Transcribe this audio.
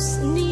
just need